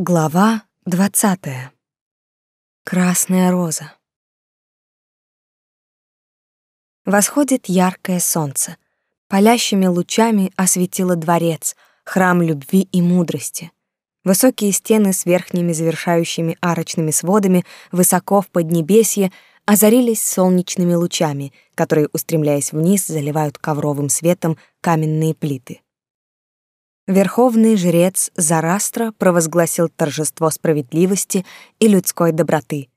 Глава двадцатая. Красная роза. Восходит яркое солнце. Палящими лучами осветило дворец, храм любви и мудрости. Высокие стены с верхними завершающими арочными сводами высоко в поднебесье озарились солнечными лучами, которые, устремляясь вниз, заливают ковровым светом каменные плиты. Верховный жрец Зарастра провозгласил торжество справедливости и людской доброты.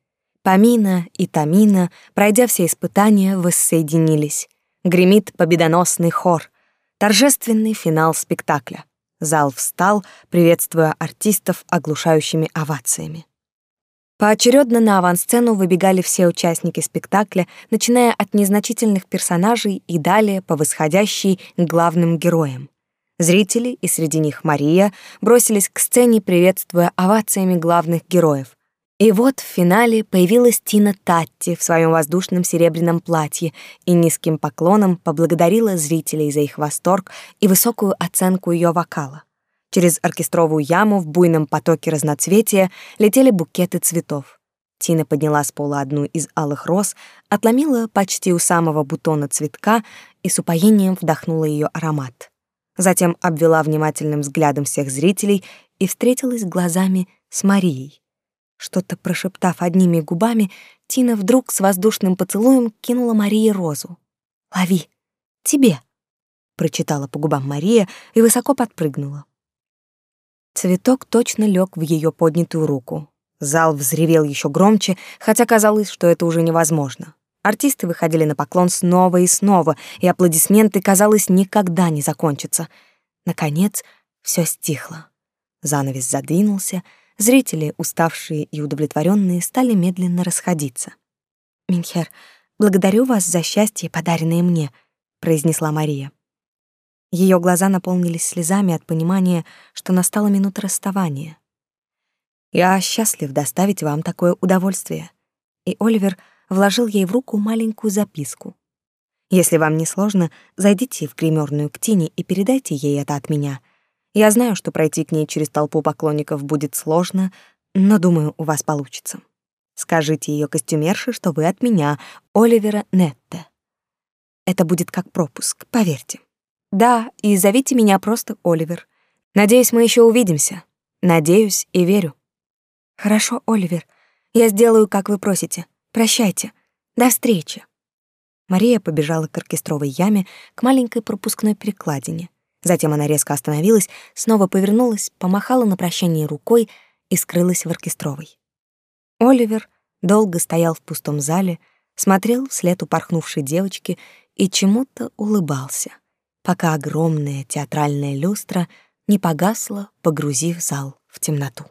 Памина и Тамина, пройдя все испытания, воссоединились. Гремит победоносный хор. Торжественный финал спектакля. Зал встал, приветствуя артистов оглушающими овациями. Поочередно на авансцену выбегали все участники спектакля, начиная от незначительных персонажей и далее по восходящей главным героям. Зрители, и среди них Мария, бросились к сцене, приветствуя овациями главных героев. И вот в финале появилась Тина Татти в своем воздушном серебряном платье и низким поклоном поблагодарила зрителей за их восторг и высокую оценку ее вокала. Через оркестровую яму в буйном потоке разноцветия летели букеты цветов. Тина подняла с пола одну из алых роз, отломила почти у самого бутона цветка и с упоением вдохнула ее аромат затем обвела внимательным взглядом всех зрителей и встретилась глазами с Марией. Что-то прошептав одними губами, Тина вдруг с воздушным поцелуем кинула Марии розу. «Лови! Тебе!» — прочитала по губам Мария и высоко подпрыгнула. Цветок точно лег в ее поднятую руку. Зал взревел еще громче, хотя казалось, что это уже невозможно. Артисты выходили на поклон снова и снова, и аплодисменты, казалось, никогда не закончатся. Наконец, все стихло. Занавес задвинулся, зрители, уставшие и удовлетворенные, стали медленно расходиться. «Минхер, благодарю вас за счастье, подаренное мне», — произнесла Мария. Ее глаза наполнились слезами от понимания, что настала минута расставания. «Я счастлив доставить вам такое удовольствие». И Оливер — вложил ей в руку маленькую записку. Если вам не сложно, зайдите в гримерную к Тине и передайте ей это от меня. Я знаю, что пройти к ней через толпу поклонников будет сложно, но думаю, у вас получится. Скажите ее костюмерше, что вы от меня, Оливера Нетте. Это будет как пропуск, поверьте. Да, и зовите меня просто Оливер. Надеюсь, мы еще увидимся. Надеюсь и верю. Хорошо, Оливер. Я сделаю, как вы просите. Прощайте. До встречи. Мария побежала к оркестровой яме, к маленькой пропускной перекладине. Затем она резко остановилась, снова повернулась, помахала на прощание рукой и скрылась в оркестровой. Оливер долго стоял в пустом зале, смотрел вслед упорхнувшей девочки и чему-то улыбался, пока огромная театральная люстра не погасла, погрузив зал в темноту.